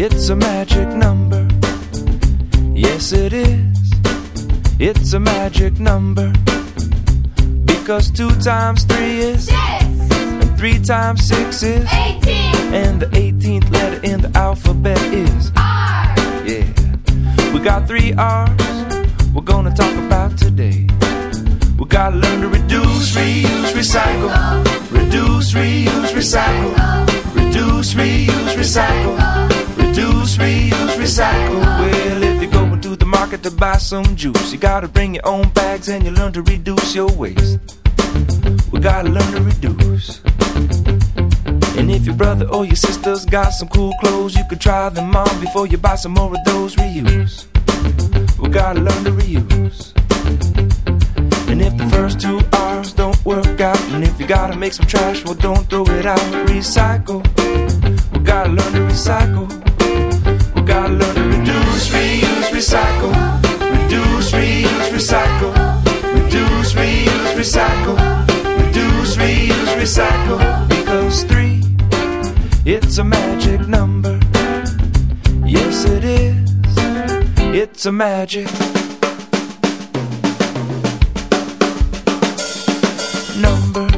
It's a magic number. Yes, it is. It's a magic number. Because two times three is six. And three times six is eighteen. And the 18th letter in the alphabet is R. Yeah. We got three R's we're gonna talk about today. We gotta learn to reduce, reuse, recycle. Reduce, reuse, recycle. Reduce, reuse, recycle. Reduce, reuse, recycle. Well, if you're going to the market to buy some juice, you gotta bring your own bags and you learn to reduce your waste. We gotta learn to reduce. And if your brother or your sister's got some cool clothes, you could try them on before you buy some more of those reuse. We gotta learn to reuse. And if the first two R's don't work out, and if you gotta make some trash, well, don't throw it out. Recycle. We gotta learn to recycle. Gotta learn to reduce, reuse, recycle. Reduce, reuse, recycle. Reduce, reuse, recycle. Reduce, reuse, recycle. Because three, it's a magic number. Yes, it is. It's a magic number.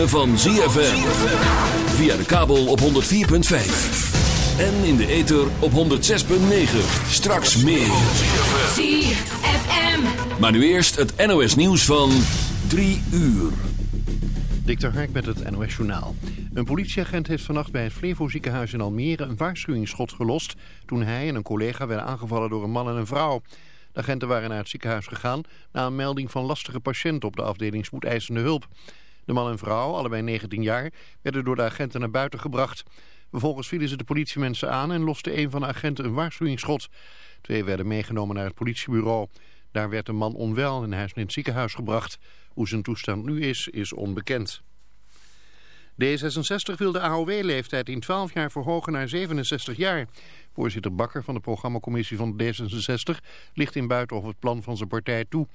Ritme van ZFM. Via de kabel op 104.5. En in de ether op 106.9. Straks meer. ZFM. Maar nu eerst het NOS nieuws van 3 uur. Dik de Hark met het NOS Journaal. Een politieagent heeft vannacht bij het Flevo ziekenhuis in Almere een waarschuwingsschot gelost... toen hij en een collega werden aangevallen door een man en een vrouw. De agenten waren naar het ziekenhuis gegaan na een melding van lastige patiënten op de afdeling spoedeisende hulp. De man en vrouw, allebei 19 jaar, werden door de agenten naar buiten gebracht. Vervolgens vielen ze de politiemensen aan en loste een van de agenten een waarschuwingsschot. Twee werden meegenomen naar het politiebureau. Daar werd de man onwel en hij is in het ziekenhuis gebracht. Hoe zijn toestand nu is, is onbekend. D66 wil de AOW-leeftijd in 12 jaar verhogen naar 67 jaar. Voorzitter Bakker van de programmacommissie van D66 ligt in Buitenhof het plan van zijn partij toe.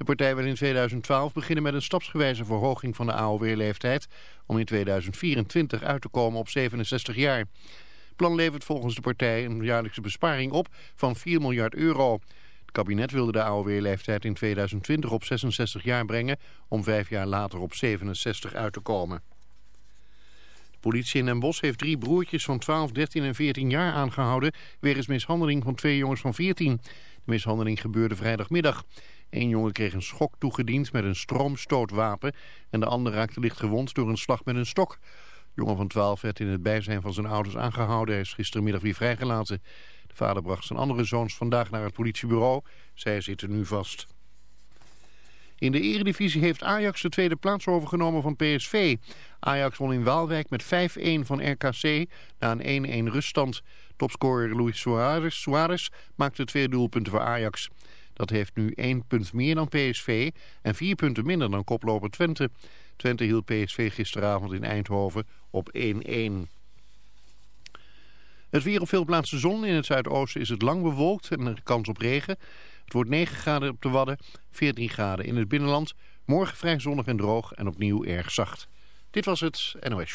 De partij wil in 2012 beginnen met een stapsgewijze verhoging van de AOW-leeftijd... om in 2024 uit te komen op 67 jaar. Het plan levert volgens de partij een jaarlijkse besparing op van 4 miljard euro. Het kabinet wilde de AOW-leeftijd in 2020 op 66 jaar brengen... om vijf jaar later op 67 uit te komen. De politie in Den Bosch heeft drie broertjes van 12, 13 en 14 jaar aangehouden... wegens mishandeling van twee jongens van 14. De mishandeling gebeurde vrijdagmiddag. Eén jongen kreeg een schok toegediend met een stroomstootwapen... en de ander raakte licht gewond door een slag met een stok. De jongen van 12 werd in het bijzijn van zijn ouders aangehouden. Hij is gistermiddag weer vrijgelaten. De vader bracht zijn andere zoons vandaag naar het politiebureau. Zij zitten nu vast. In de eredivisie heeft Ajax de tweede plaats overgenomen van PSV. Ajax won in Waalwijk met 5-1 van RKC na een 1-1 ruststand. Topscorer Luis Suarez, Suarez maakte twee doelpunten voor Ajax. Dat heeft nu één punt meer dan PSV en vier punten minder dan koploper Twente. Twente hield PSV gisteravond in Eindhoven op 1-1. Het weer op veel plaatsen zon. In het zuidoosten is het lang bewolkt en er kans op regen. Het wordt 9 graden op de Wadden, 14 graden in het binnenland. Morgen vrij zonnig en droog en opnieuw erg zacht. Dit was het NOS.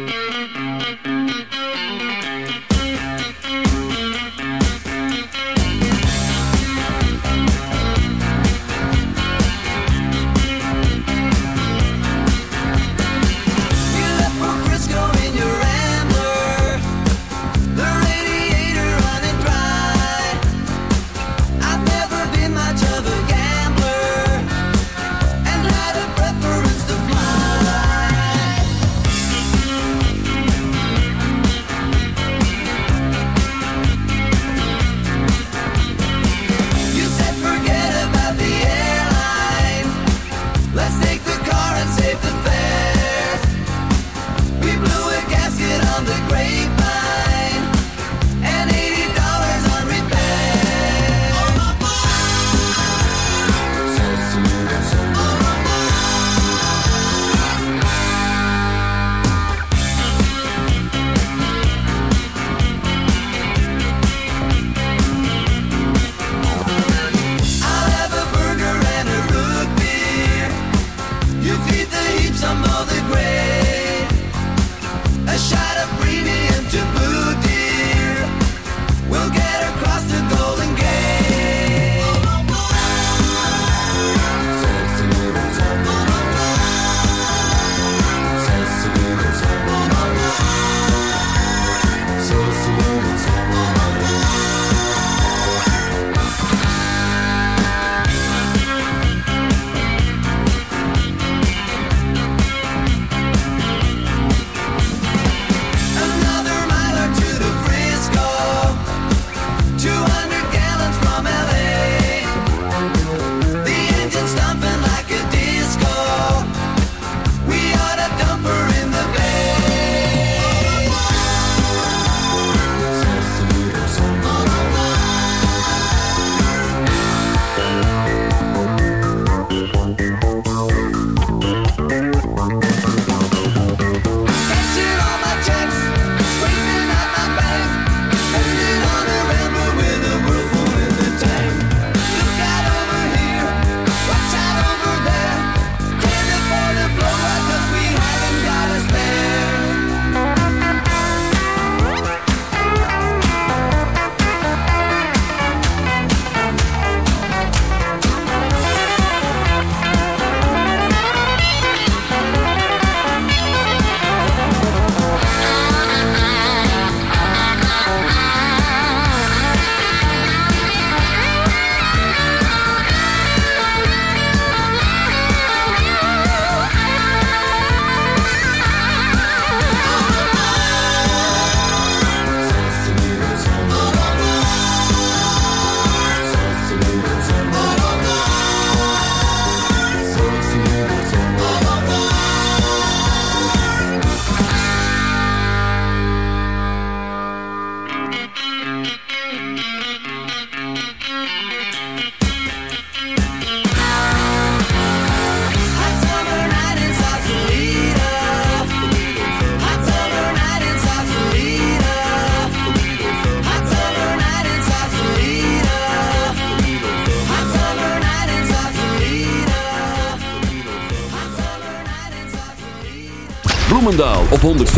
Op 105.8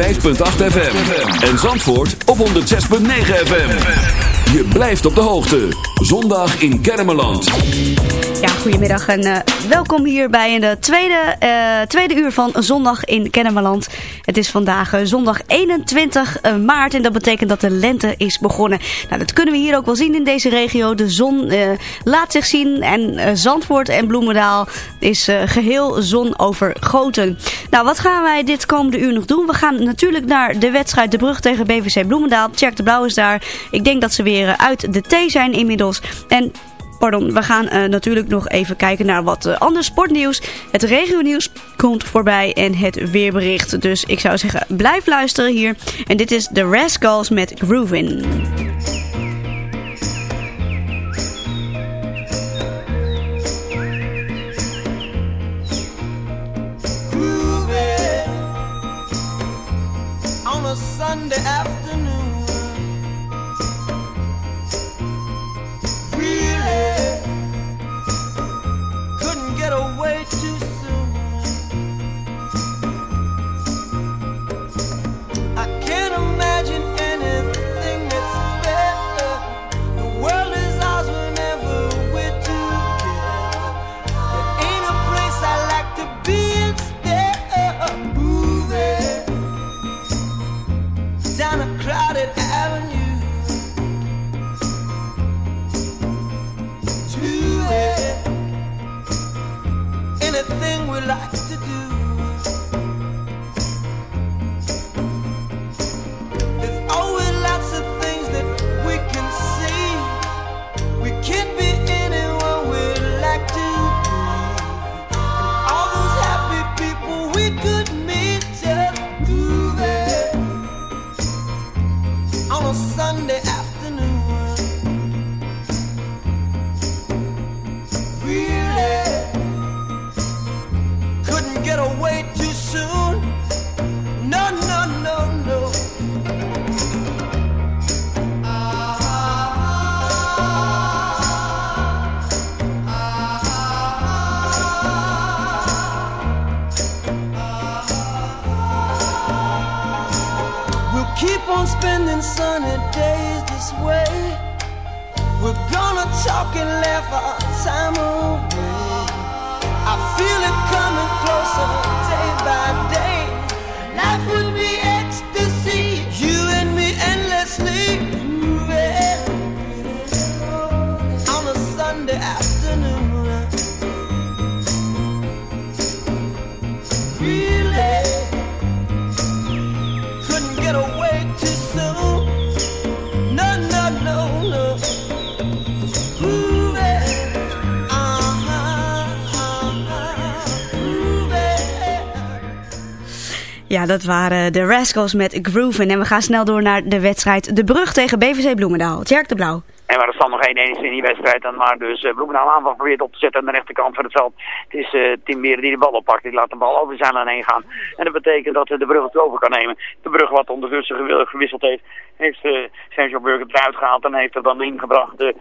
FM. En Zandvoort op 106.9 FM. Je blijft op de hoogte. Zondag in Kermeland. Ja, goedemiddag en eh, welkom hier bij de tweede, eh, tweede uur van Zondag in Kennemerland. Het is vandaag eh, zondag 21 maart en dat betekent dat de lente is begonnen. Nou, dat kunnen we hier ook wel zien in deze regio. De zon laat zich zien en Zandvoort en Bloemendaal is geheel zonovergoten. Nou, wat gaan wij dit komende uur nog doen? We gaan natuurlijk naar de wedstrijd De Brug tegen BVC Bloemendaal. Tjerk de Blauw is daar. Ik denk dat ze weer uit de thee zijn inmiddels. En Pardon, we gaan uh, natuurlijk nog even kijken naar wat uh, ander sportnieuws. Het regionieuws komt voorbij en het weerbericht. Dus ik zou zeggen, blijf luisteren hier. En dit is The Rascals met Groovin'. Ja, dat waren de Rascals met Groovin. En we gaan snel door naar de wedstrijd De Brug tegen BVC Bloemendaal. Tjerk de Blauw. En waar er stand nog 1-1 is in die wedstrijd. Dan maar dus uh, Bloemendaal aanval probeert op te zetten aan de rechterkant van het veld. Het is eh Tim Beren die de bal oppakt. Die laat de bal over zijn lijn heen gaan. En dat betekent dat uh, de brug het over kan nemen. De brug wat ondertussen gew- gewisseld heeft. Heeft uh, Sergio Burger eruit gehaald. En heeft er dan ingebracht.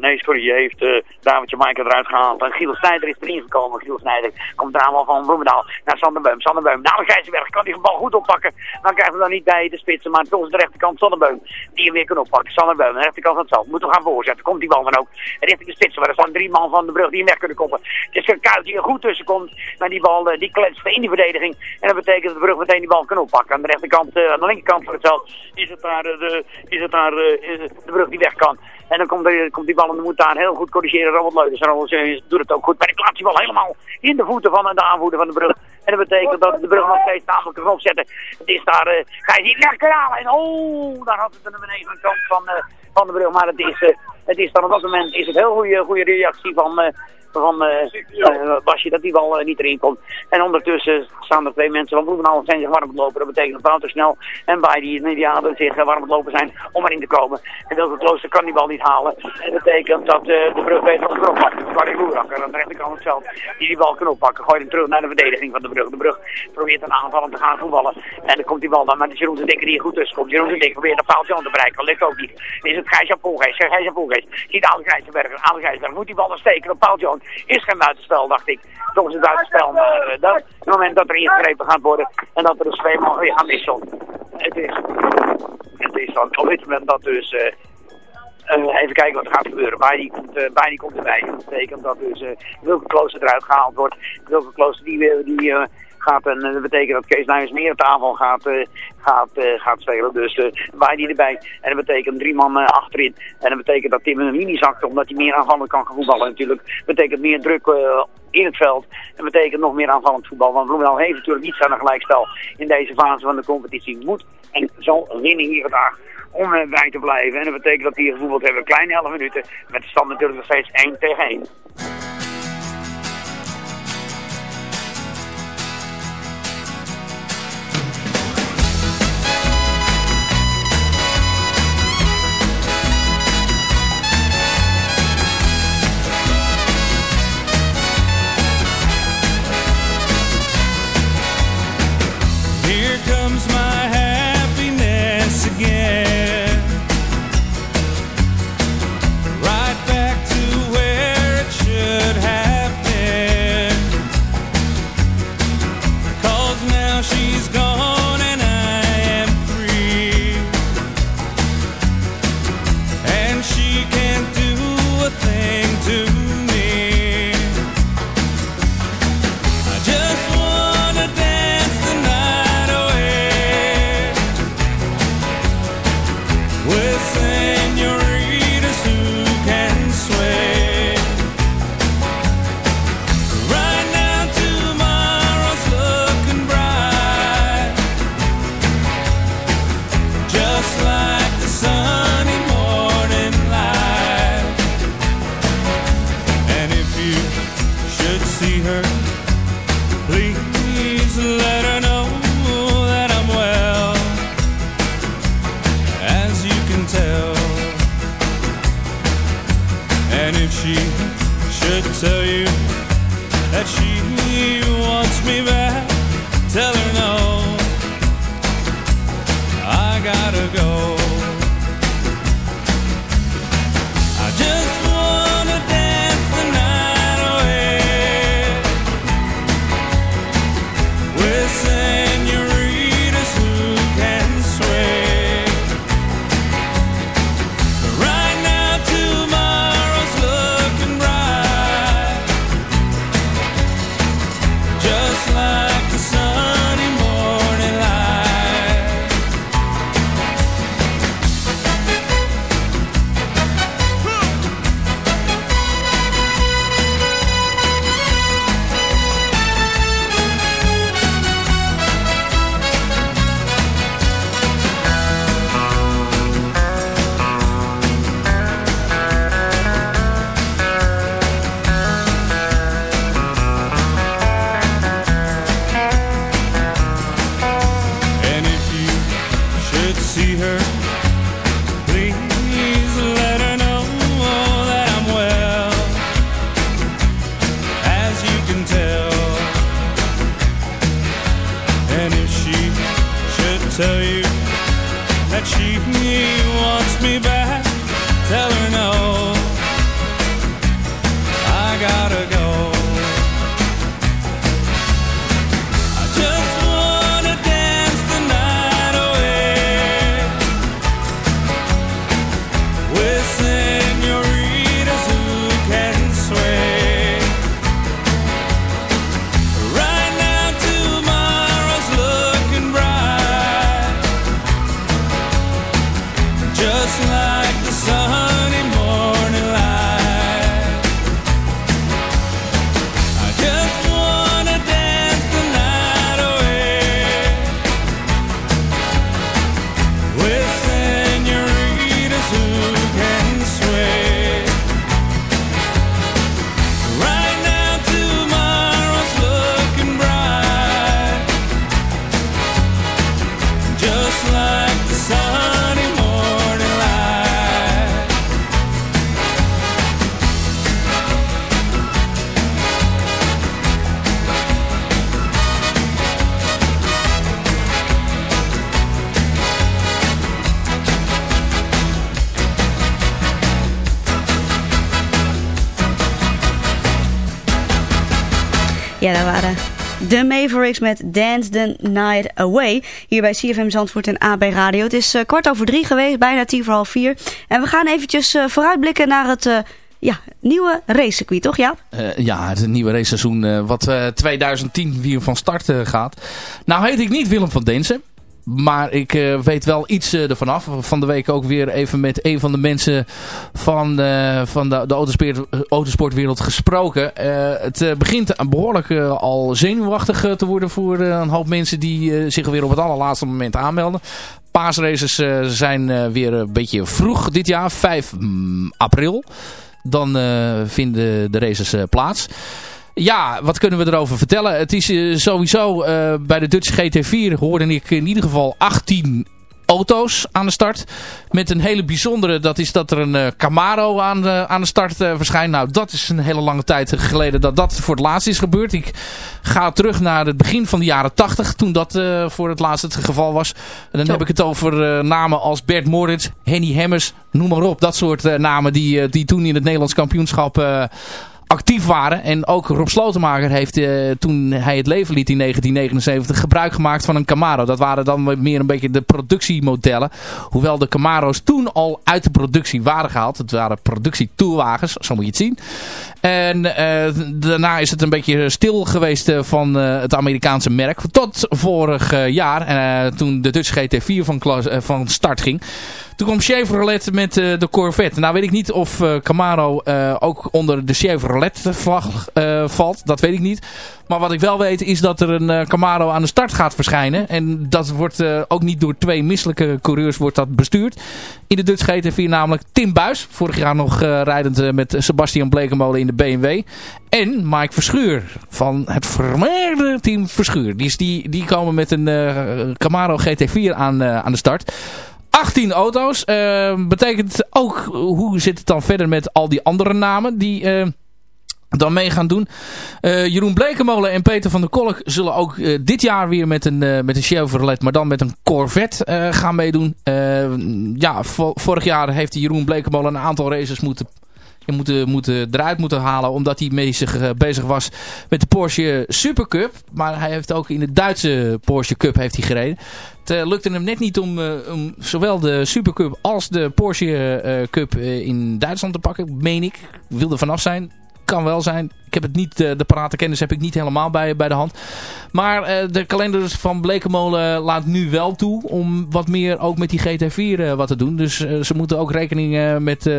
nee, sorry. Heeft uh, Davidje Maaike eruit gehaald. En Giel Snijder is erin gekomen. Giel Snijder komt de aanval van Bloemendaal naar Sander Beum. Sander Beum naar de Gijzenberg. Kan die bal goed oppakken. Dan krijgen we dan niet bij de spitsen. Maar toch is de rechterkant Sander Beum. Die hem weer kan oppakken. Sander Beum. De rechterkant van het veld. Moeten gaan voorzetten. Komt die bal dan ook richting de spitsen. Maar er staan drie man van de brug die hem weg kunnen koppen. Het is een kuit die er goed tussen komt. Maar die bal eh, die kletst in die verdediging. En dat betekent dat de brug meteen die bal kan oppakken. Aan de rechterkant, eh, aan de linkerkant van het veld is het daar, eh, de, is het daar de brug die weg kan. En dan komt, er, komt die bal en moet daar heel goed corrigeren. Robert Leuters. En Robert Leuters doet het ook goed. Maar die plaatst die bal helemaal in de voeten van de aanvoerder van de brug. En dat betekent dat de brug nog steeds namelijk kan opzetten. Het is daar, uh, ga je die lekker halen. En oh, daar had het aan de benedenkant van, uh, van de brug. Maar het is, uh, het is dan op dat moment is het heel goede, goede reactie van, van uh, Basje dat die bal uh, niet erin komt. En ondertussen staan er twee mensen van Bloemendaal zijn zich warm lopen. Dat betekent dat Wouter snel en bij die Medianen zich warm lopen zijn om erin te komen. En Wilke Klooster kan die bal niet halen. En dat betekent dat de brug beter op de brug pakt. Barry Boerakker aan de rechterkant het veld die die bal kan oppakken. Gooit hem terug naar de verdediging van de brug. De brug probeert een aanval om te gaan voetballen. En dan komt die bal dan met de Jeroen de Dikker die goed tussen komt. Jeroen de Dikker probeert een paaltje aan te bereiken. Dat lukt ook niet. Dan is het Gijs-Jan Poelgeest. Gijs-Jan Poelgeest ziet Alex Gijsberger. Alex moet die bal dan steken op paaltje aan. Is geen buitenspel, dacht ik. Toch is het buitenspel, maar eh, dat, op het moment dat er ingegrepen gaat worden en dat er dus twee man gaan. Het is, het is dan op dit moment dat dus... eh, eh, even kijken wat er gaat gebeuren. Bij komt, komt erbij. Dat betekent dat dus Wilke Klooster eruit gehaald wordt. Wilke Klooster die, die gaat, en dat betekent dat Kees Nijers meer op tafel gaat, eh, gaat, eh, gaat spelen. Dus uh, Baini erbij. En dat betekent drie man eh, achterin. En dat betekent dat Tim een mini zakt, omdat hij meer aanvallend kan gaan voetballen natuurlijk. Dat betekent meer druk eh, in het veld. Dat betekent nog meer aanvallend voetbal. Want Bloemendaal heeft natuurlijk niets aan een gelijkspel in deze fase van de competitie. Moet en zal winnen hier vandaag om eh, bij te blijven. En dat betekent dat die hier gevoetbald hebben. Kleine 11 minuten. Met de stand natuurlijk nog steeds 1 tegen 1. Met Dance the Night Away. Hier bij CFM Zandvoort en AB Radio. Het is eh, kwart over drie geweest, bijna tien voor half vier. En we gaan eventjes eh, vooruitblikken naar het eh, ja, nieuwe racecircuit, toch Jaap? Ja, het nieuwe raceseizoen eh, wat eh, 2010 weer van start gaat. Nou heet ik niet Willem van Densen. Maar ik eh, weet wel iets eh, ervan af. Van de week ook weer even met een van de mensen van, eh, van de, de autosport, autosportwereld gesproken. Het begint behoorlijk eh, al zenuwachtig te worden voor een hoop mensen die zich weer op het allerlaatste moment aanmelden. Paasraces zijn weer een beetje vroeg dit jaar, 5 mm, april. Dan vinden de races plaats. Ja, wat kunnen we erover vertellen? Het is eh, sowieso eh, bij de Dutch GT4 hoorde ik in ieder geval 18 auto's aan de start. Met een hele bijzondere, dat is dat er een eh, Camaro aan de, aan de start verschijnt. Nou, dat is een hele lange tijd geleden dat dat voor het laatst is gebeurd. Ik ga terug naar het begin van de jaren 80, toen dat voor het laatst het geval was. En dan heb ik het over namen als Bert Moritz, Henny Hemmers, noem maar op. Dat soort namen die, die toen in het Nederlands kampioenschap... actief waren. En ook Rob Slotenmaker heeft eh, toen hij het leven liet in 1979 gebruik gemaakt van een Camaro. Dat waren dan meer een beetje de productiemodellen. Hoewel de Camaro's toen al uit de productie waren gehaald. Het waren productietoolwagens, zo moet je het zien. En eh, daarna is het een beetje stil geweest eh, van het Amerikaanse merk. Tot vorig jaar, toen de Dutch GT4 van, van start ging. Toen kwam Chevrolet met eh, de Corvette. Nou weet ik niet of eh, Camaro eh, ook onder de Chevrolet vlag valt. Dat weet ik niet. Maar wat ik wel weet is dat er een Camaro aan de start gaat verschijnen. En dat wordt ook niet door twee misselijke coureurs wordt dat bestuurd. In de Dutch GT4 namelijk Tim Buis. Vorig jaar nog rijdend met Sebastian Blekemolen in de BMW. En Mike Verschuur van het vermeerde team Verschuur. Die, die, die komen met een Camaro GT4 aan, aan de start. 18 auto's. eh, betekent ook, hoe zit het dan verder met al die andere namen die eh, dan mee gaan doen. Eh, Jeroen Blekemolen en Peter van der Kolk zullen ook dit jaar weer met een, eh, met een Chevrolet, maar dan met een Corvette gaan meedoen. Ja, vo- vorig jaar heeft Jeroen Blekemolen een aantal races moeten moeten, moeten eruit moeten halen. Omdat hij eh, bezig was met de Porsche Supercup. Maar hij heeft ook in de Duitse Porsche Cup heeft hij gereden. Het eh, lukte hem net niet om, eh, om zowel de Supercup als de Porsche eh, Cup in Duitsland te pakken. Meen ik. Ik wil er vanaf zijn. Kan wel zijn. Ik heb het niet, de parate kennis heb ik niet helemaal bij, bij de hand. Maar de kalender van Blekemolen laat nu wel toe om wat meer ook met die GT4 eh, wat te doen. Dus ze moeten ook rekening met...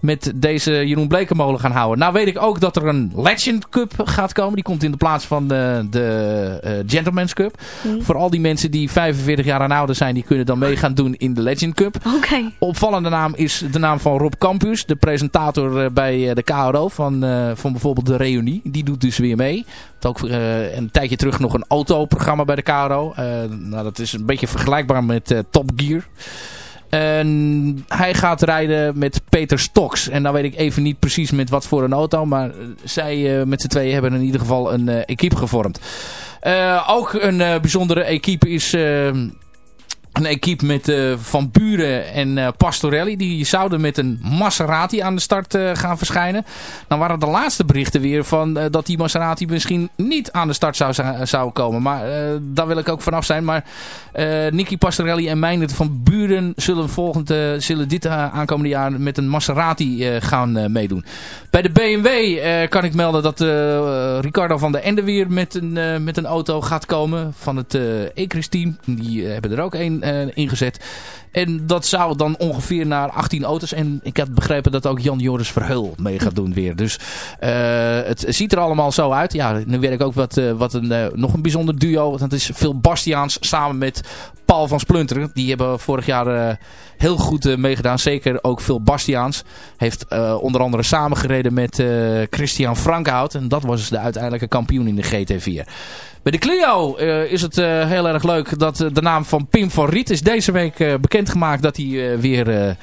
eh, met deze Jeroen Blekemolen gaan houden. Nou weet ik ook dat er een Legend Cup gaat komen. Die komt in de plaats van de, de eh, Gentleman's Cup. Voor al die mensen die 45 jaar en ouder zijn, die kunnen dan mee gaan doen in de Legend Cup. Oké. Opvallende naam is de naam van Rob Campus, de presentator eh, bij eh, de KRO van, eh, van bijvoorbeeld de Reunie. Die doet dus weer mee. Ook eh, een tijdje terug nog een autoprogramma bij de KRO. Eh, nou, dat is een beetje vergelijkbaar met eh, Top Gear. En hij gaat rijden met Peter Stoks. En dan weet ik even niet precies met wat voor een auto. Maar eh, zij eh, met z'n tweeën hebben in ieder geval een eh, equipe gevormd. Eh, ook een bijzondere equipe is... een equipe met eh, Van Buren en eh, Pastorelli. Die zouden met een Maserati aan de start eh, gaan verschijnen. Dan waren de laatste berichten weer van dat die Maserati misschien niet aan de start zou, zou- komen. Maar daar wil ik ook vanaf zijn. Maar Nicky Pastorelli en Meijnert van Buren zullen, volgend, zullen dit aankomende jaar met een Maserati gaan meedoen. Bij de BMW kan ik melden dat Ricardo van der Ende weer met een, met een auto gaat komen van het Ecris team. Die hebben er ook één eh, ingezet. En dat zou dan ongeveer naar 18 auto's. En ik had begrepen dat ook Jan Joris Verheul mee gaat doen weer. Dus eh, het ziet er allemaal zo uit. Ja, nu werk ik ook wat, eh, wat een, nog een bijzonder duo. Dat is Phil Bastiaans samen met Paul van Splunteren. Die hebben vorig jaar eh, heel goed eh, meegedaan. Zeker ook Phil Bastiaans. Heeft eh, onder andere samengereden met Christian Frankhout. En dat was dus de uiteindelijke kampioen in de GT4. Bij de Clio is het heel erg leuk dat de naam van Pim van Riet is deze week bekendgemaakt dat hij weer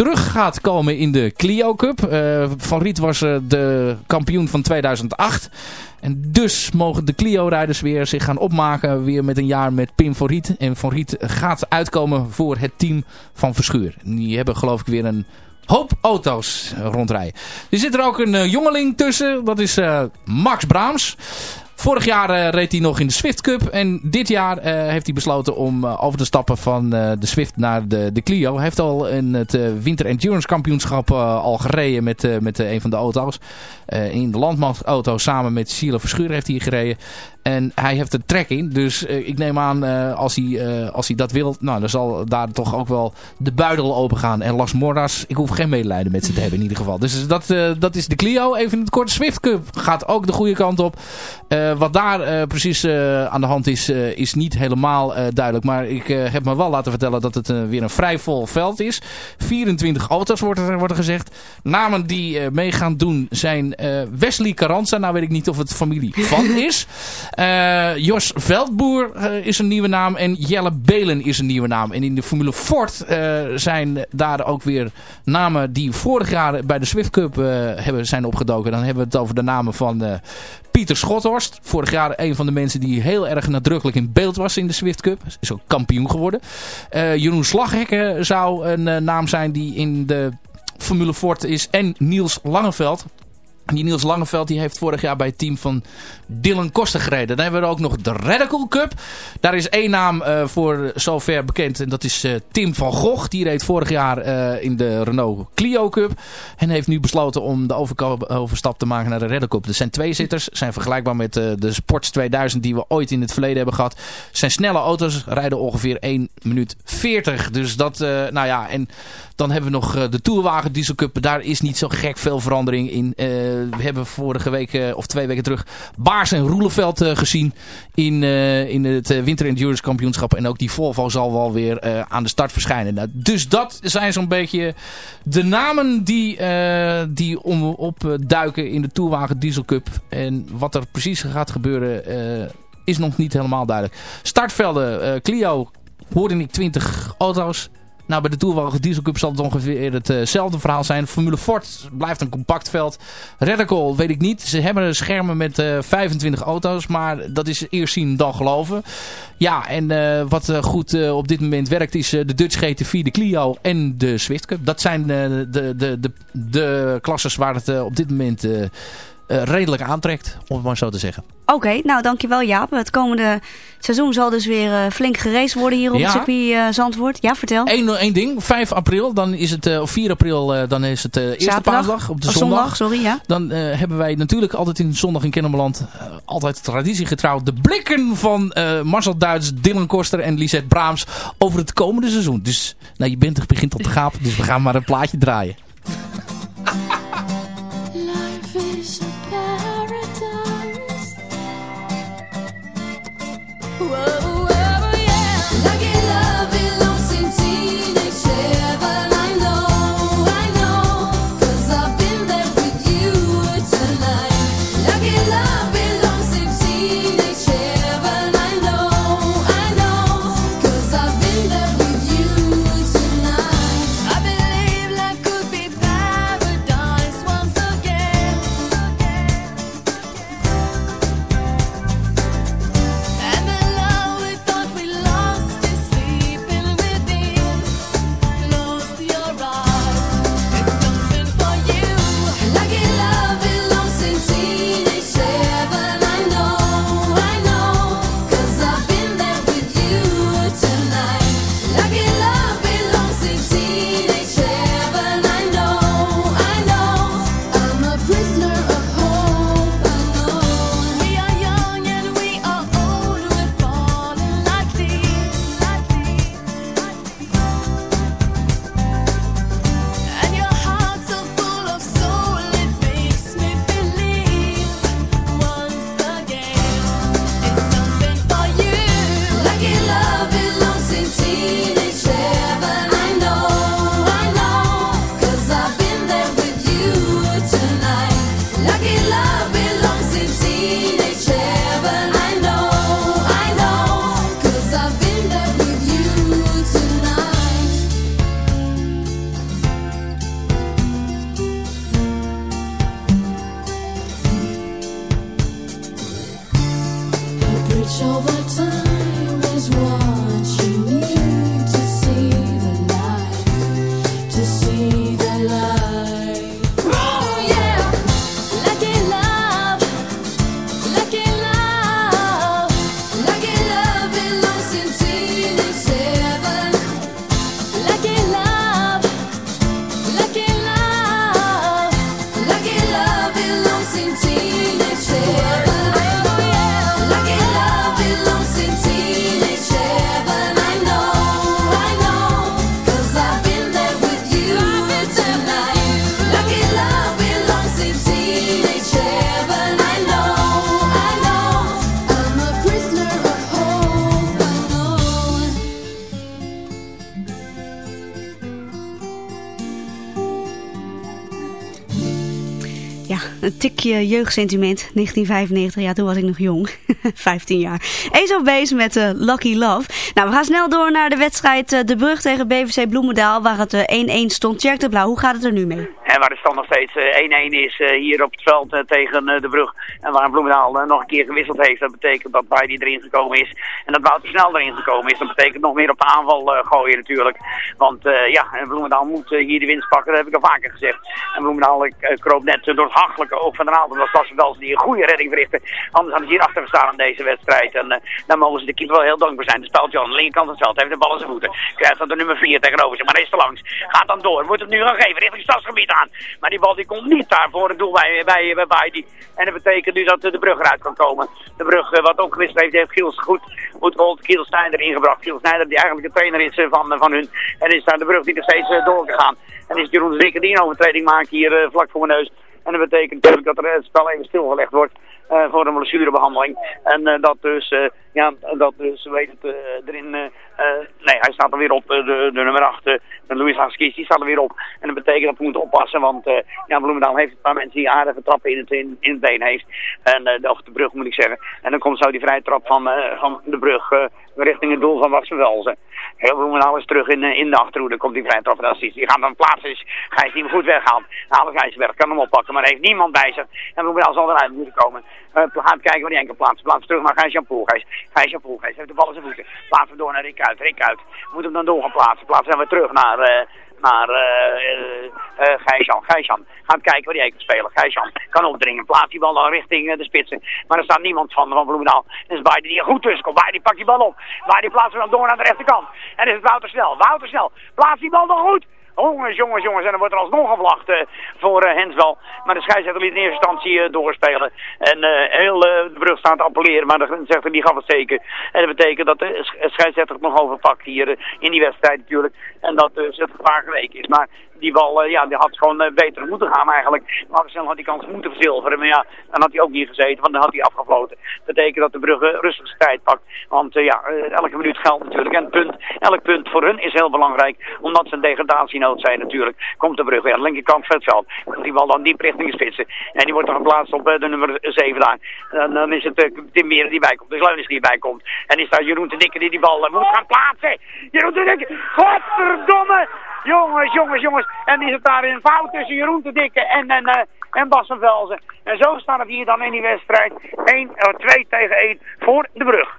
terug gaat komen in de Clio Cup. Eh, van Riet was eh, de kampioen van 2008. En dus mogen de Clio-rijders weer zich gaan opmaken. Weer met een jaar met Pim van Riet. En Van Riet gaat uitkomen voor het team van Verschuur. Die hebben geloof ik weer een hoop auto's rondrijden. Er zit er ook een eh, jongeling tussen. Dat is Max Braams. Vorig jaar eh, reed hij nog in de Swift Cup. En dit jaar eh, heeft hij besloten om eh, over te stappen van de Swift naar de, de Clio. Hij heeft al in het Winter Endurance Kampioenschap al gereden met, met een van de auto's. Eh, in de landmachtauto samen met Siele Verschuur heeft hij gereden. En hij heeft er trek in. Dus eh, ik neem aan, eh, als, hij, als hij dat wil, nou, dan zal daar toch ook wel de buidel open gaan. En Las Mordas, ik hoef geen medelijden met ze te hebben in ieder geval. Dus dat, dat is de Clio. Even in het korte Swift Cup gaat ook de goede kant op. Wat daar precies aan de hand is, is niet helemaal duidelijk. Maar ik heb me wel laten vertellen dat het weer een vrij vol veld is. 24 auto's wordt er, wordt er gezegd. Namen die mee gaan doen zijn Wesley Carranza. Nou weet ik niet of het familie van is. Eh, Jos Veldboer eh, is een nieuwe naam. En Jelle Belen is een nieuwe naam. En in de Formule Ford eh, zijn daar ook weer namen die vorig jaar bij de Swift Cup eh, hebben, zijn opgedoken. Dan hebben we het over de namen van eh, Pieter Schothorst. Vorig jaar een van de mensen die heel erg nadrukkelijk in beeld was in de Swift Cup. Is ook kampioen geworden. Eh, Jeroen Slaghekken zou een eh, naam zijn die in de Formule Ford is. En Niels Langeveld. Die Niels Langeveld die heeft vorig jaar bij het team van Dylan Koster gereden. Dan hebben we ook nog de Radical Cup. Daar is één naam eh, voor zover bekend. En dat is eh, Tim van Gogh. Die reed vorig jaar eh, in de Renault Clio Cup. En heeft nu besloten om de overstap te maken naar de Radical Cup. Er zijn twee zitters. Zijn vergelijkbaar met de Sports 2000 die we ooit in het verleden hebben gehad. Zijn snelle auto's. Rijden ongeveer 1 minuut 40. Dus dat, nou ja. En dan hebben we nog de Tourwagen Diesel Cup. Daar is niet zo gek veel verandering in. Eh, we hebben vorige week eh, of twee weken terug Baars en Roeleveld eh, gezien in, in het Winter Endurance Kampioenschap. En ook die Volvo zal wel weer aan de start verschijnen. Nou, dus dat zijn zo'n beetje de namen die, die om, opduiken in de Tourwagen Diesel Cup. En wat er precies gaat gebeuren is nog niet helemaal duidelijk. Startvelden, Clio hoorde ik 20 auto's. Nou, bij de Tourwagen Diesel Cup zal het ongeveer hetzelfde verhaal zijn. Formule Ford blijft een compact veld. Radical weet ik niet. Ze hebben schermen met eh, 25 auto's. Maar dat is eerst zien dan geloven. Ja, en eh, wat eh, goed eh, op dit moment werkt is eh, de Dutch GT4, de Clio en de Swift Cup. Dat zijn eh, de, de, de, de klasses waar het eh, op dit moment eh, eh, redelijk aantrekt. Om het maar zo te zeggen. Oké, nou dankjewel Jaap. Het komende seizoen zal dus weer eh, flink gereisd worden hier op Ja. het circuit eh, Zandvoort. Ja, vertel. Eén één ding, 5 april, dan is het, eh, of 4 april, eh, dan is het eh, eerste Zaterdag? paasdag op de Of zondag. sorry, ja. Dan eh, hebben wij natuurlijk altijd in zondag in Kennemerland, eh, altijd traditiegetrouw, de blikken van eh, Marcel Duits, Dylan Koster en Lisette Braams over het komende seizoen. Dus nou, je bent er begint al te gapen, dus we gaan maar een plaatje draaien. een tikje jeugdsentiment. 1995, ja, toen was ik nog jong. 15 jaar. Ezo bezig met eh, Lucky Love. Nou, we gaan snel door naar de wedstrijd eh, De Brug tegen BVC Bloemendaal, waar het eh, 1-1 stond. Tjerk de Blauw, hoe gaat het er nu mee? En waar de stand nog steeds eh, 1-1 is eh, hier op het veld eh, tegen eh, de brug. En waar Bloemendaal eh, nog een keer gewisseld heeft. Dat betekent dat Baidi erin gekomen is. En dat Wouter snel erin gekomen is. Dat betekent nog meer op de aanval eh, gooien natuurlijk. Want eh, ja, en Bloemendaal moet eh, hier de winst pakken. Dat heb ik al vaker gezegd. En Bloemendaal eh, kroop net eh, door het hachelijke oog van de aantal. Was wel die een goede redding verrichten. Anders hadden ze hier achter gestaan in deze wedstrijd. En eh, daar mogen ze de keeper wel heel dankbaar zijn. De speltje aan de linkerkant van het veld heeft de bal in zijn voeten. Krijgt dan de nummer 4 tegenover zich. Maar is te langs. Gaat dan door. Moet het nu gaan geven richting stadsgebied aan. Maar die bal die komt niet daar voor het doel bij, bij, bij Baidi. En dat betekent nu dat de brug eruit kan komen. De brug eh, wat ook gewist heeft, heeft Giels goed, goed geholpen. Snijder ingebracht. Giels Snijder die eigenlijk de trainer is eh, van, van hun. En is daar de brug die nog steeds doorgegaan. En is Jeroen de Zikker die een overtreding maakt hier vlak voor mijn neus. En dat betekent natuurlijk dat er het spel even stilgelegd wordt eh, voor een blessurebehandeling. En eh, dat dus, eh, ja, dat dus, weet het, erin, nee, hij staat er weer op, eh, de, de nummer 8, uh, Louis Haskis, die staat er weer op. En dat betekent dat we moeten oppassen, want eh, ja, Bloemendaal heeft een paar mensen die aardige trappen in het, in, been heeft. En, eh, of de brug moet ik zeggen. En dan komt zo die vrije trap van, eh, van de brug eh, richting het doel van Wassenwelzen. Heel Bloemendaal is terug in, eh, in de achterhoede, komt die vrije trap van Assis. Die gaat dan plaatsen, is Gijs die hem goed weghaalt. Alex Gijsberg kan hem oppakken, maar heeft niemand bij zich. En Bloemendaal zal eruit moeten komen. Uh, gaat kijken waar die enkel plaatsen. Plaatsen terug naar Gijs Jan Poel. Gijs, Gijs Jan Poel. Gijs heeft de bal in zijn voeten. Plaatsen we door naar Rick uit. Rick uit. Moet hem dan door gaan plaatsen. Plaatsen we terug naar... eh naar uh, Gijsjan. Gijsjan gaat kijken waar hij kan spelen. Gijsjan kan opdringen. Plaatst die bal dan richting de spitsen. Maar er staat niemand van, van Bloemendaal. En is Baai die er goed tussen komt. Die pakt die bal op. Baai die plaatsen we dan door naar de rechterkant. En is het Wouter Snel. Wouter Snel. Plaatst die bal dan goed. Jongens, jongens, jongens. En dan wordt er alsnog gevlacht uh, voor uh. Maar de scheidsrechter liet in eerste instantie uh, doorspelen. En heel de brug staat te appelleren. Maar de grensrechter die gaf het zeker. En dat betekent dat de scheidsrechter het nog overpakt hier in die wedstrijd natuurlijk. En dat dus het gevaar geweken is. Maar die bal, ja, die had gewoon beter moeten gaan eigenlijk. Maar snel had die kans moeten verzilveren. Maar ja, dan had hij ook niet gezeten. Want dan had hij afgefloten. Dat betekent dat de brugge rustig zijn tijd pakt. Want ja, elke minuut geldt natuurlijk. En punt, elk punt voor hun is heel belangrijk. Omdat ze een degradatienood zijn natuurlijk. Komt de brug weer aan de linkerkant van het veld. Die bal dan diep richting de spitsen. En die wordt dan geplaatst op de nummer 7 daar. En dan is het Tim Meren die bij komt. De Leunis die bij komt. En is daar Jeroen te Dikke die die bal moet gaan plaatsen. Jeroen te Dikke. Godverdomme. Jongens, jongens, jongens. En is het daar een fout tussen Jeroen te Dikke en, en, uh, en Velzen. En zo staat het hier dan in die wedstrijd. 1, uh, 2 tegen 1 voor de brug.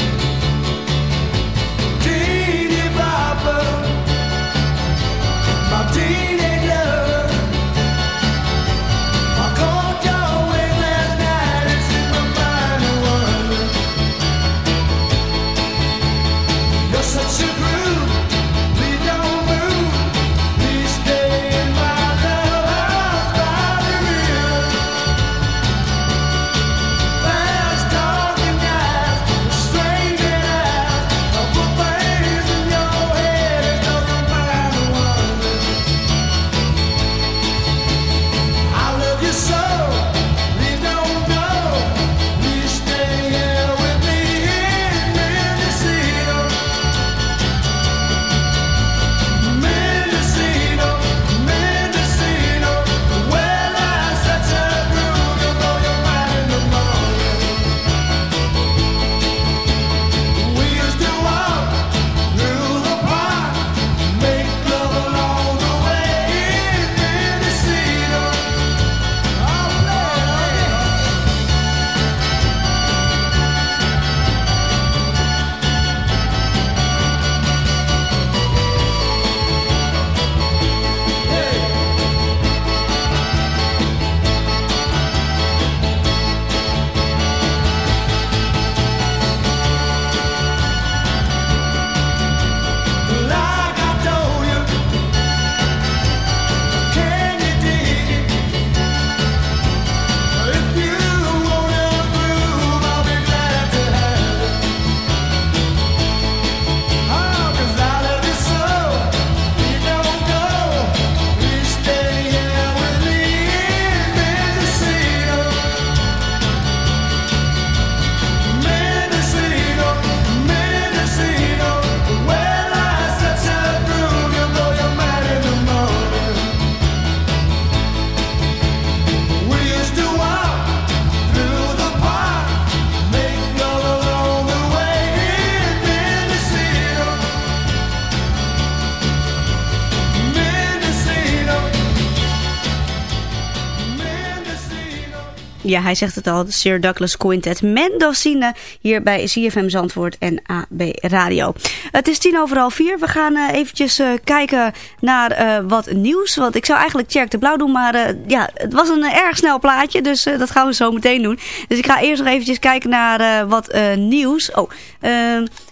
Ja, hij zegt het al, Sir Douglas Quintet Mendocine hier bij CFM Zandvoort en AB Radio. Het is tien over half vier. We gaan eh, eventjes eh, kijken naar eh, wat nieuws. Want ik zou eigenlijk Tjerk de Blauw doen, maar ja, het was een erg snel plaatje. Dus dat gaan we zo meteen doen. Dus ik ga eerst nog eventjes kijken naar wat nieuws. Oh,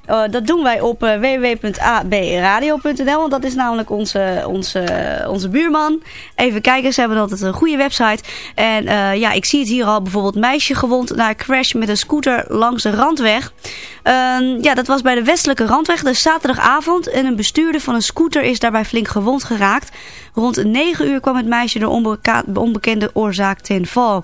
eh, dat doen wij op eh, www.abradio.nl. Want dat is namelijk onze, onze, onze buurman. Even kijken, ze hebben altijd een goede website. En eh, ja, ik zie het hier al. Bijvoorbeeld meisje gewond na crash met een scooter langs de randweg. Ehm, ja, dat was bij de westelijke randweg, de zaterdagavond. En een bestuurder van een scooter is daarbij flink gewond geraakt. Rond 9 uur kwam het meisje door onbekende oorzaak ten val.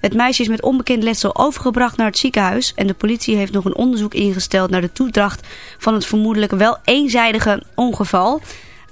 Het meisje is met onbekend letsel overgebracht naar het ziekenhuis. En de politie heeft nog een onderzoek ingesteld naar de toedracht van het vermoedelijk wel eenzijdige ongeval.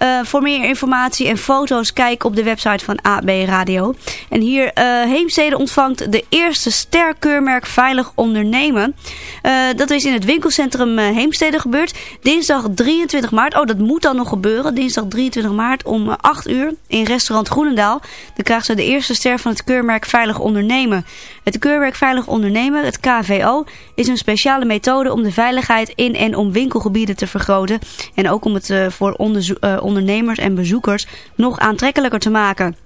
Eh, voor meer informatie en foto's kijk op de website van AB Radio. En hier eh Heemstede ontvangt de eerste sterkeurmerk Veilig Ondernemen. Eh, dat is in het winkelcentrum Heemstede gebeurd. Dinsdag 23 maart. Oh, dat moet dan nog gebeuren. Dinsdag 23 maart om eh, 8 uur in restaurant Groenendaal. Dan krijgt ze de eerste ster van het keurmerk Veilig Ondernemen. Het keurmerk Veilig Ondernemen, het KVO, is een speciale methode om de veiligheid in en om winkelgebieden te vergroten. En ook om het eh, voor eh, ondernemers en bezoekers nog aantrekkelijker te maken.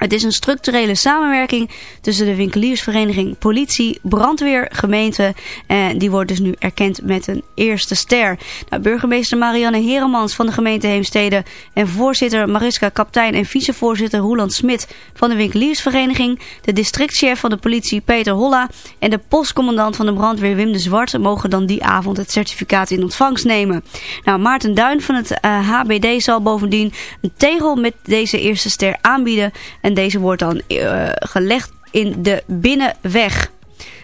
Het is een structurele samenwerking tussen de winkeliersvereniging, politie, brandweer, gemeente. En die wordt dus nu erkend met een eerste ster. Nou, burgemeester Marianne Heremans van de gemeente Heemstede en voorzitter Mariska Kaptein en vicevoorzitter Roeland Smit van de winkeliersvereniging. De districtchef van de politie Peter Holla en de postcommandant van de brandweer Wim de Zwart mogen dan die avond het certificaat in ontvangst nemen. Nou, Maarten Duin van het eh, HBD zal bovendien een tegel met deze eerste ster aanbieden. En deze wordt dan eh, gelegd in de binnenweg.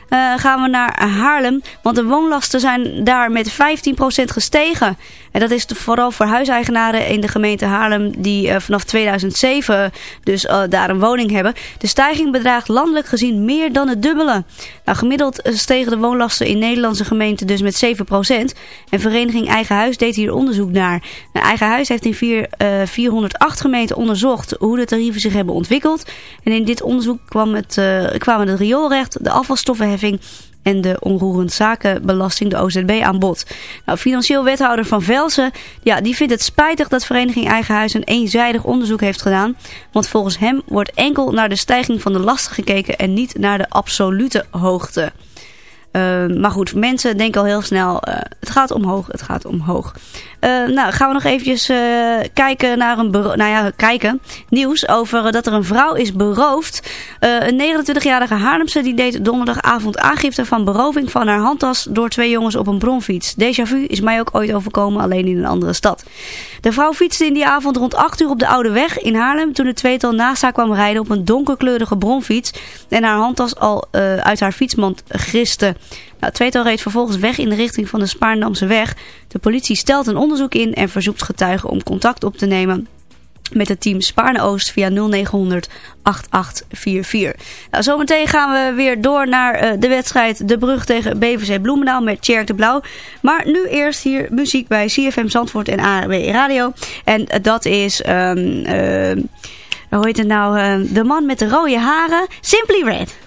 Eh, gaan we naar Haarlem, want de woonlasten zijn daar met 15% gestegen. En dat is vooral voor huiseigenaren in de gemeente Haarlem die eh, vanaf 2007 dus eh, daar een woning hebben. De stijging bedraagt landelijk gezien meer dan het dubbele. Nou, gemiddeld eh, stegen de woonlasten in Nederlandse gemeenten dus met 7%. En vereniging Eigen Huis deed hier onderzoek naar. Nou, Eigen Huis heeft in vier, eh, 408 gemeenten onderzocht hoe de tarieven zich hebben ontwikkeld. En in dit onderzoek kwam het, kwamen het rioolrecht, de afvalstoffenheffing en de onroerend zakenbelasting, de OZB, aan bod. Nou, financieel wethouder van Velsen, ja, die vindt het spijtig dat vereniging Eigen Huis een eenzijdig onderzoek heeft gedaan. Want volgens hem wordt enkel naar de stijging van de lasten gekeken en niet naar de absolute hoogte. Uh, maar goed, mensen denken al heel snel, uh, het gaat omhoog, het gaat omhoog. Uh, nou, gaan we nog eventjes kijken naar een nou ja, kijken. nieuws over dat er een vrouw is beroofd. een 29-jarige Haarlemse die deed donderdagavond aangifte van beroving van haar handtas door twee jongens op een bronfiets. Déjà vu is mij ook ooit overkomen, alleen in een andere stad. De vrouw fietste in die avond rond 8 uur op de Oude Weg in Haarlem toen het tweetal naast haar kwam rijden op een donkerkleurige bronfiets en haar handtas al uit haar fietsmand griste. Nou, tweetal reed vervolgens weg in de richting van de Spaarndamse weg. De politie stelt een onderzoek in en verzoekt getuigen om contact op te nemen met het team Spaarne Oost via 0900 8844. Nou, zometeen gaan we weer door naar uh, de wedstrijd De Brug tegen BVC Bloemendaal met Tjerk de Blauw. Maar nu eerst hier muziek bij CFM Zandvoort en ARB Radio. En uh, dat is... Um, uh, hoe heet het nou? de man met de rode haren. Simply Red.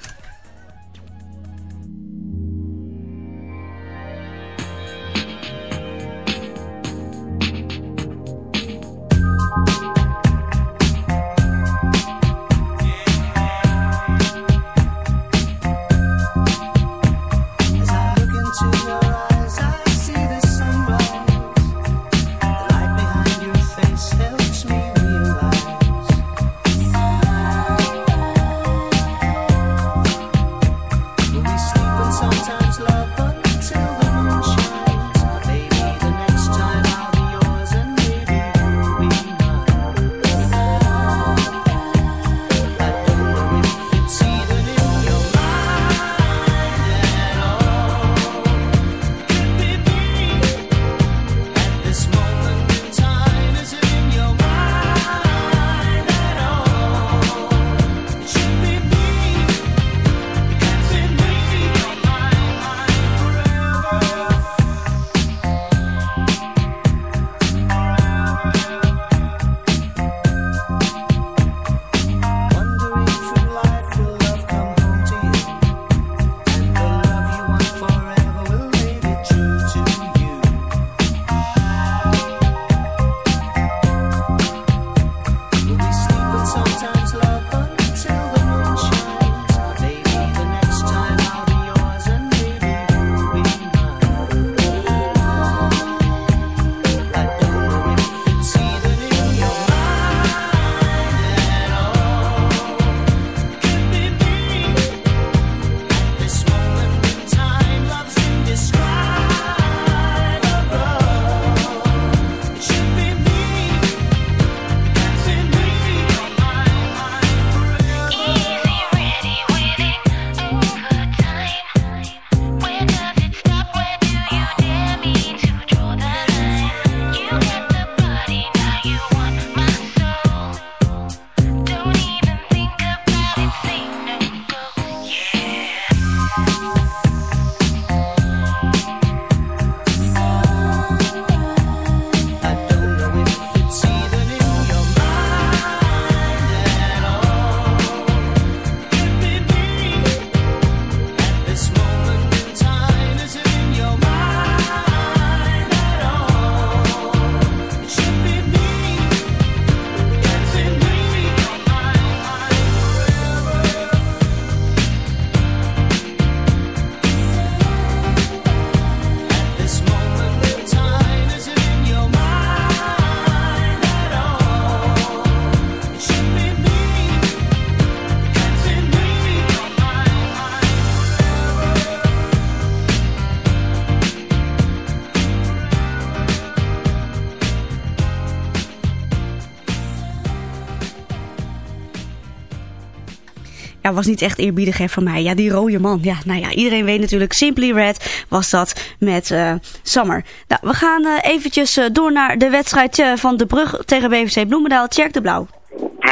Ja, was niet echt eerbiedig hè, van mij. Ja, die rode man. Ja, nou ja, iedereen weet natuurlijk. Simply Red was dat met eh, Summer. Nou, we gaan eh, eventjes eh, door naar de wedstrijd van de Brug tegen BVC Bloemendaal. Tjerk de Blauw.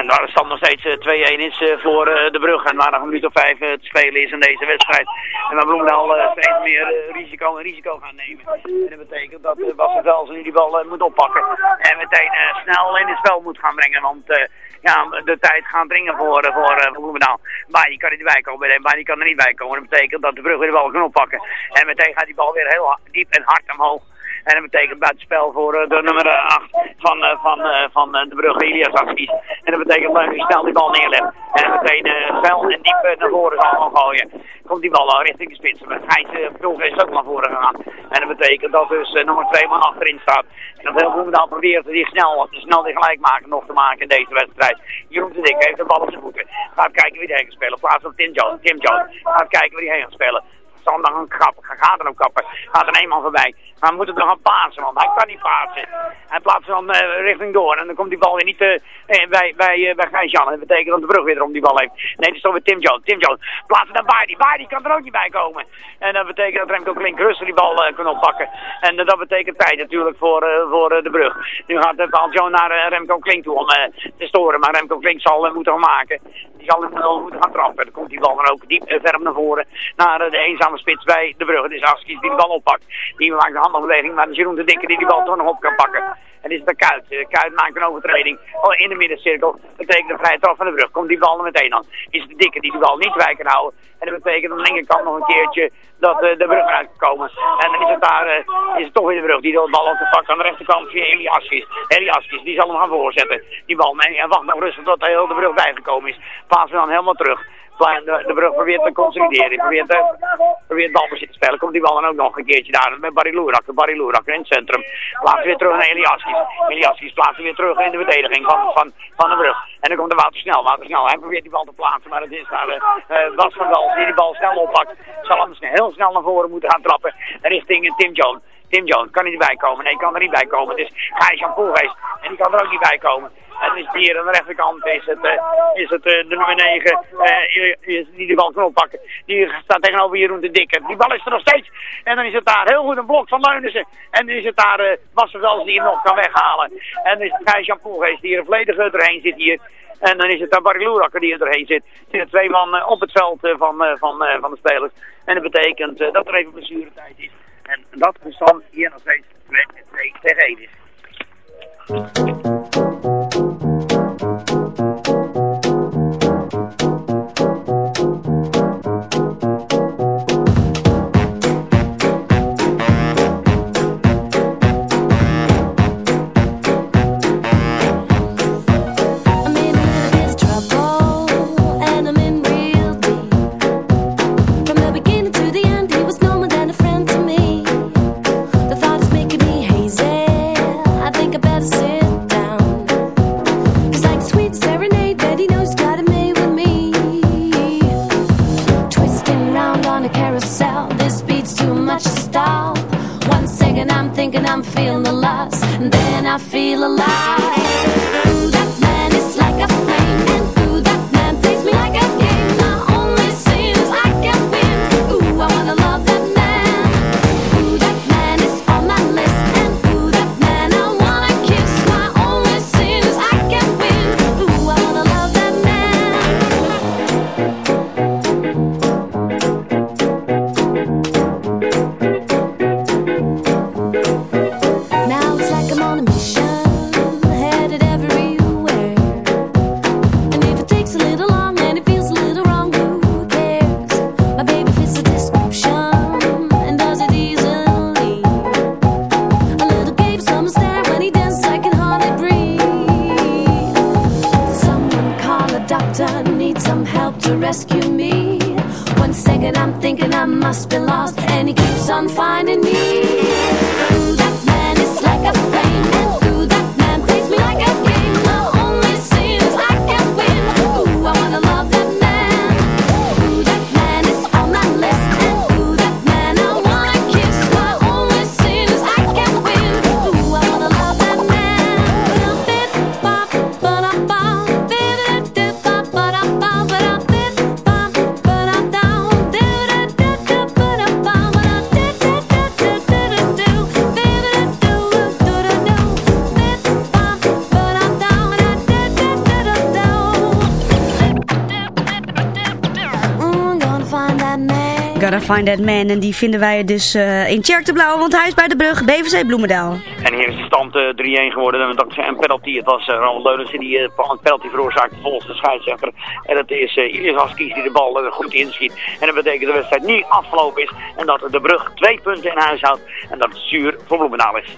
En waar de stand nog steeds eh, 2-1 is eh, voor eh, de brug. En waar nog een minuut of vijf eh, te spelen is in deze wedstrijd. En waar Bloemendaal eh, steeds meer eh, risico en risico gaan nemen. En dat betekent dat uh, Velsen nu die bal eh, moet oppakken. En meteen eh, snel in het spel moet gaan brengen. Want eh, ja, de tijd gaat dringen voor, eh, voor, eh, Bloemendaal. Maar die kan er niet bij komen. Maar die kan er niet bij komen. Dat betekent dat de brug weer de bal kan oppakken. En meteen gaat die bal weer heel diep en hard omhoog. En dat betekent buitenspel voor eh, de nummer 8 van, eh, van, eh, van eh, de brug, Elias Acties. En dat betekent dat hij snel die bal neerlegt. En meteen fel en diep naar voren zal gaan gooien. Komt die bal al richting de spits. Gijs Pulver is ook naar voren gegaan. En dat betekent dat dus nummer 2 man achterin staat. En dat heel Bloemendaal probeert die snel, snel die gelijkmaker nog te maken in deze wedstrijd. Jeroen de Dik heeft de bal op zijn voeten. Gaat kijken wie die heen gaat spelen. Plaats op Tim Jones. Tim Jones gaat kijken wie heen gaat spelen. Dan een krap, gaat er ook kappen. Gaat er een man voorbij. Maar we moeten toch gaan pasen, want hij kan niet pasen. Hij plaatst dan eh, richting door en dan komt die bal weer niet eh, bij, bij, eh, bij Gijs Jan. Dat betekent dat de brug weer om die bal heeft. Nee, het is toch weer Tim Jones. Tim Jones plaatsen naar Baardi. Baardi kan er ook niet bij komen. En dat betekent dat Remco Klink rustig die bal kan oppakken. En dat betekent tijd natuurlijk voor, voor de brug. Nu gaat uh, Paul Jones naar Remco Klink toe om te storen. Maar Remco Klink zal moeten gaan maken. Die zal hem moeten gaan trappen. Dan komt die bal dan ook diep ver naar voren. Naar de eenzame spits bij de brug. Het is Askies die de bal oppakt. Die maakt een handelbeweging. Maar is Jeroen de Dikke die die bal toch nog op kan pakken. En is het de Kuit. Eh, Kuit maakt een overtreding oh, in de middencirkel. Betekent een vrije trap van de brug. Komt die bal er meteen aan. Is de Dikke die de bal niet bij kan houden. En dat betekent aan de linkerkant nog een keertje dat eh, de brug eruit kan komen. En dan is het daar, eh, is het toch weer de brug die de bal op te pakken aan de rechterkant via Eli Askis. Eli Askis, die zal hem gaan voorzetten. Die bal en wacht nog rustig tot de hele brug bijgekomen is. Hem dan helemaal terug. Pla- De, de brug probeert te consolideren. Probeert, te, probeert balbezit te spelen. Komt die bal dan ook nog een keertje daar met Barry Loerakker. Barry Loerakker in het centrum. Plaatst weer terug naar Eliaskis. Eliaskis plaatst weer terug in de verdediging van, van, van de brug. En dan komt er Wouter Snel. Wouter Snel, hij probeert die bal te plaatsen. Maar het is daar uh, Bas van Dal die die bal snel oppakt. Zal anders heel snel naar voren moeten gaan trappen. Richting eh, Tim Jones. Tim Jones kan niet bij komen. Nee, kan er niet bij komen. Het is Gijs-Jan Poelgeest. En die kan er ook niet bij komen. En is hier aan de rechterkant is het, uh, is het de nummer 9 uh, die de bal kan oppakken. Die staat tegenover Jeroen de Dikker. Die bal is er nog steeds. En dan is het daar heel goed een blok van Leunissen. En dan is het daar uh, die hem nog kan weghalen. En dan is het Gijs-Jan die er volledig erheen zit hier. En dan is het daar Barry Loerakker die er doorheen zit. Er zitten twee man op het veld van, van, van de spelers. En dat betekent dat er even blessuretijd is. En dat de hier nog steeds 2 tegen 1 is. Find That Man. En die vinden wij dus eh, in Tjerk de Blauw, want hij is bij de brug BVC Bloemendaal. En hier is de stand eh, 3-1 geworden. En een penalty. Het was uh, Ronald Leunissen die eh, een penalty veroorzaakte volgens de scheidsrechter. En het is Ilias Haskis die de bal eh, goed inschiet. En dat betekent dat de wedstrijd niet afgelopen is. En dat de brug twee punten in huis houdt. En dat het zuur voor Bloemendaal is.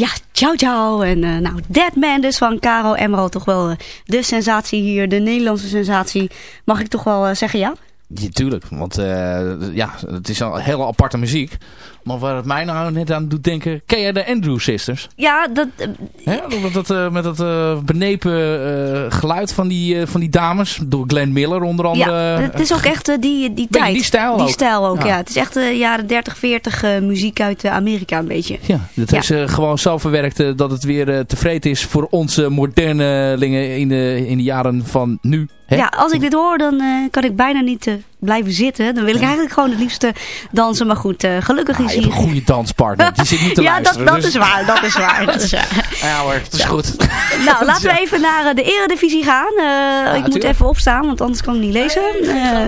Ja, ciao ciao. En eh, nou, Dead Man dus van Caro Emerald. Toch wel eh, de sensatie hier, de Nederlandse sensatie. Mag ik toch wel eh, zeggen ja? Ja, tuurlijk. Want ja, het is al hele aparte muziek. Maar waar het mij nou net aan doet denken... Ken jij de Andrew Sisters? Ja, dat... eh, dat, eh, met dat eh, benepen geluid van die, van die dames. Door Glenn Miller onder andere. ja, het is ook echt die, die tijd. die stijl ook. stijl ook, Ja. ja. Het is echt de jaren 30, 40 eh, muziek uit Amerika een beetje. Ja, dat Ja. is gewoon zo verwerkt dat het weer tevreden is voor onze modernelingen in de, in de jaren van nu. Ja, als ik dit hoor, dan eh, kan ik bijna niet eh, blijven zitten. Dan wil ik eigenlijk gewoon het liefste dansen. Maar goed, eh, gelukkig Ah, is hier... een goede danspartner. Die zit niet te ja, dat, luisteren. dat dus- is waar, dat is waar, dat is waar. Ja hoor, dat is goed. Nou, laten we even naar de eredivisie gaan. Ik moet even opstaan, want anders kan ik niet lezen.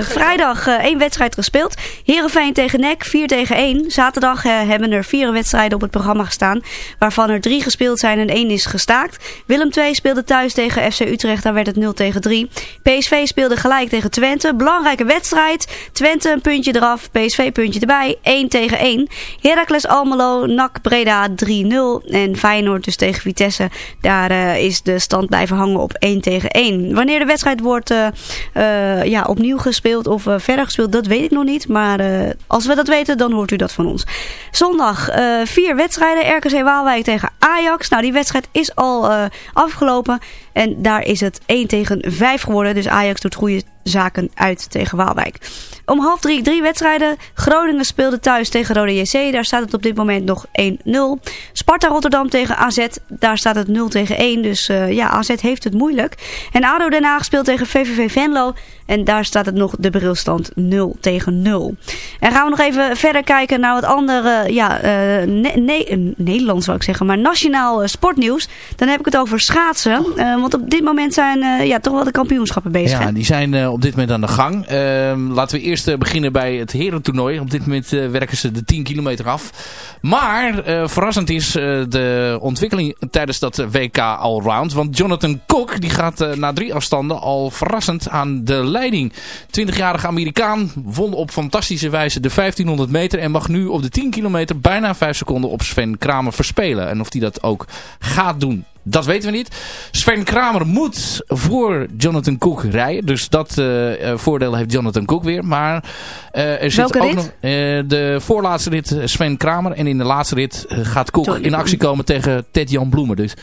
Vrijdag één wedstrijd gespeeld. Heerenveen tegen NEC, 4 tegen 1. Zaterdag hebben er vier wedstrijden op het programma gestaan. Waarvan er drie gespeeld zijn en één is gestaakt. Willem II speelde thuis tegen FC Utrecht, daar werd het 0 tegen 3. PSV speelde gelijk tegen Twente. Belangrijke wedstrijd. Twente een puntje eraf, PSV puntje erbij. 1 tegen 1. Heracles Almelo, NAC Breda 3-0. En Feyenoord dus tegen Vitesse. Daar eh, is de stand blijven hangen op 1 tegen 1. Wanneer de wedstrijd wordt eh, eh, ja, opnieuw gespeeld of verder gespeeld, dat weet ik nog niet. Maar als we dat weten, dan hoort u dat van ons. Zondag vier wedstrijden. RKC Waalwijk tegen Ajax. Nou, die wedstrijd is al afgelopen. En daar is het 1 tegen 5 geworden. Dus Ajax doet goede zaken uit tegen Waalwijk. Om half drie, drie wedstrijden. Groningen speelde thuis tegen Rode JC. Daar staat het op dit moment nog 1-0. Sparta Rotterdam tegen AZ. Daar staat het 0 tegen 1. Dus eh, ja, AZ heeft het moeilijk. En ADO Den Haag speelt tegen VVV Venlo. En daar staat het nog de brilstand 0 tegen 0. En gaan we nog even verder kijken naar wat andere, ja, eh, ne ne- eh, Nederlands zou ik zeggen, maar nationaal sportnieuws. Dan heb ik het over schaatsen. Want op dit moment zijn ja, toch wel de kampioenschappen bezig. hè? Ja, die zijn op dit moment aan de gang. Ehm, laten we eerst eh, beginnen bij het herentoernooi. Op dit moment eh, werken ze de 10 kilometer af. Maar eh, verrassend is de ontwikkeling tijdens dat WK Allround. Want Jonathan Cook die gaat na drie afstanden al verrassend aan de leiding. 20-jarige Amerikaan won op fantastische wijze de 1500 meter. En mag nu op de 10 kilometer bijna 5 seconden op Sven Kramer verspelen. En of hij dat ook gaat doen. Dat weten we niet. Sven Kramer moet voor Jonathan Cook rijden. Dus dat eh, voordeel heeft Jonathan Cook weer. Maar eh, er zit Welke ook rit? nog de voorlaatste rit Sven Kramer. En in de laatste rit gaat Cook Sorry. in actie komen tegen Ted-Jan Bloemen. Dus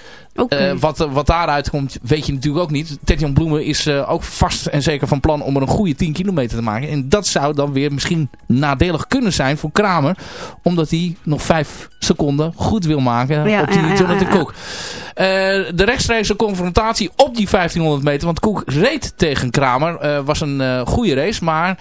Eh, wat, wat daaruit komt weet je natuurlijk ook niet. Ted-Jan Bloemen is eh, ook vast en zeker van plan om er een goede 10 kilometer te maken. En dat zou dan weer misschien nadelig kunnen zijn voor Kramer. Omdat hij nog 5 seconden goed wil maken Ja, op die ja, Jonathan ja. Cook. Eh, de rechtstreekse confrontatie op die 1500 meter. Want Koek reed tegen Kramer. was een goede race. Maar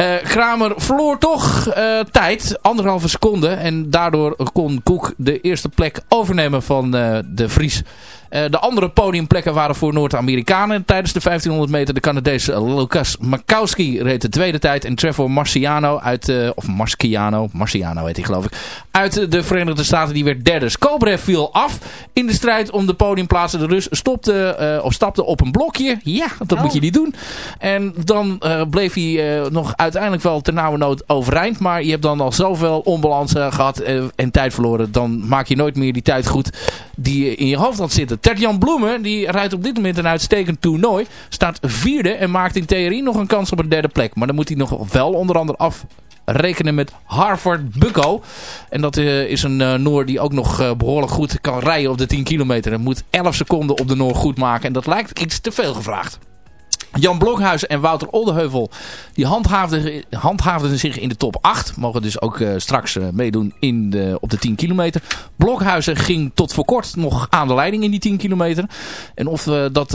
eh, Kramer verloor toch eh, tijd. Anderhalve seconde. En daardoor kon Koek de eerste plek overnemen van eh, de Vries. Eh, de andere podiumplekken waren voor Noord-Amerikanen tijdens de 1500 meter. De Canadese Lucas Makowski reed de tweede tijd. En Trevor Marciano uit, eh, of Marciano, Marciano heet hij geloof ik, uit de Verenigde Staten. Die werd derde. Skobrev viel af in de strijd om de podiumplaatsen. De Rus stopte, eh, of stapte op een blokje. Ja, dat moet je niet doen. En dan bleef hij nog uiteindelijk wel ter nauwe nood overeind. Maar je hebt dan al zoveel onbalans eh, gehad eh, en tijd verloren. Dan maak je nooit meer die tijd goed die in je hoofd had zitten. Tertjan Bloemen, die rijdt op dit moment een uitstekend toernooi. Staat vierde en maakt in theorie nog een kans op een derde plek. Maar dan moet hij nog wel onder andere af rekenen met Harvard Bucko. En dat eh, is een eh, Noor die ook nog eh, behoorlijk goed kan rijden op de 10 kilometer. En moet 11 seconden op de Noor goed maken. En dat lijkt iets te veel gevraagd. Jan Blokhuis en Wouter Oldeheuvel die handhaafden, handhaafden zich in de top 8. Mogen dus ook eh, straks eh, meedoen in de, op de 10 kilometer. Blokhuizen ging tot voor kort nog aan de leiding in die 10 kilometer. En of eh, dat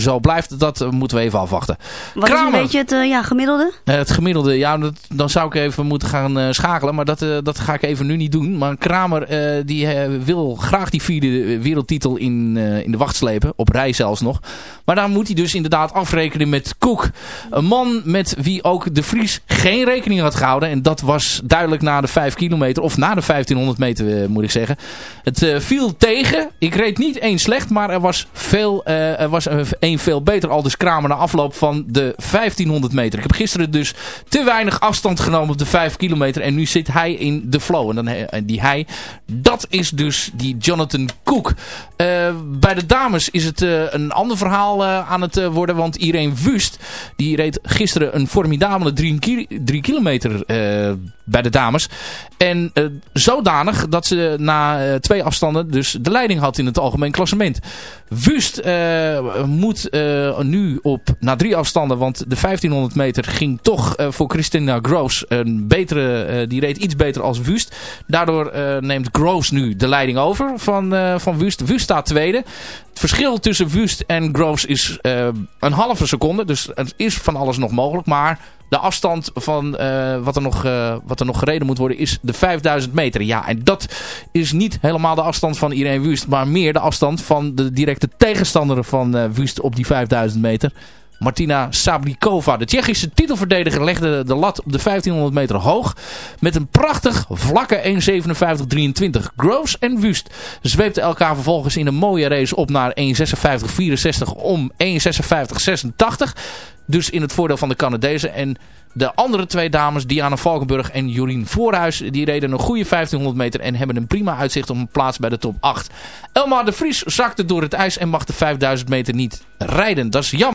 zo blijft, dat moeten we even afwachten. Wat is een Kramer. beetje het ja, gemiddelde? Het gemiddelde, ja, dat, dan zou ik even moeten gaan schakelen. Maar dat, dat ga ik even nu niet doen. Maar Kramer die wil graag die vierde wereldtitel in, in de wacht slepen. Op rij zelfs nog. Maar dan moet hij dus inderdaad afrekenen met Koek. Een man met wie ook de Vries geen rekening had gehouden. En dat was duidelijk na de 5 kilometer. Of na de 1500 meter eh, moet ik zeggen. Het eh, viel tegen. Ik reed niet één slecht. Maar er was, veel, eh, er was één veel beter. Al dus Kramer na afloop van de 1500 meter. Ik heb gisteren dus te weinig afstand genomen op de 5 kilometer. En nu zit hij in de flow. En dan, die hij, dat is dus die Jonathan. Eh, bij de dames is het een ander verhaal aan het worden. Want Irene Wust, die reed gisteren een formidabele 3 kilometer eh, bij de dames. En eh, zodanig dat ze na eh, twee afstanden dus de leiding had in het algemeen klassement. Wust eh, moet nu op, na drie afstanden, want de 1500 meter ging toch voor Christina Groves een betere, die reed iets beter als Wust. Daardoor neemt Groves nu de leiding over van, van Wust. Wust staat tweede. Het verschil tussen Wust en Groves is een halve seconde, dus het is van alles nog mogelijk, maar... De afstand van eh, wat, er nog, eh, wat er nog gereden moet worden is de 5000 meter. Ja, en dat is niet helemaal de afstand van Irene Wust. Maar meer de afstand van de directe tegenstander van eh Wust op die 5000 meter. Martina Sablikova. De Tsjechische titelverdediger legde de lat op de 1500 meter hoog. Met een prachtig vlakke 1.57.23. Groves en Wust zweepten elkaar vervolgens in een mooie race op naar 1.56.64 om 1.56.86. Dus in het voordeel van de Canadezen. En de andere twee dames, Diana Valkenburg en Jorien Voorhuis, die reden een goede 1500 meter en hebben een prima uitzicht op een plaats bij de top 8. Elma de Vries zakte door het ijs en mag de 5000 meter niet rijden. Dat is jammer.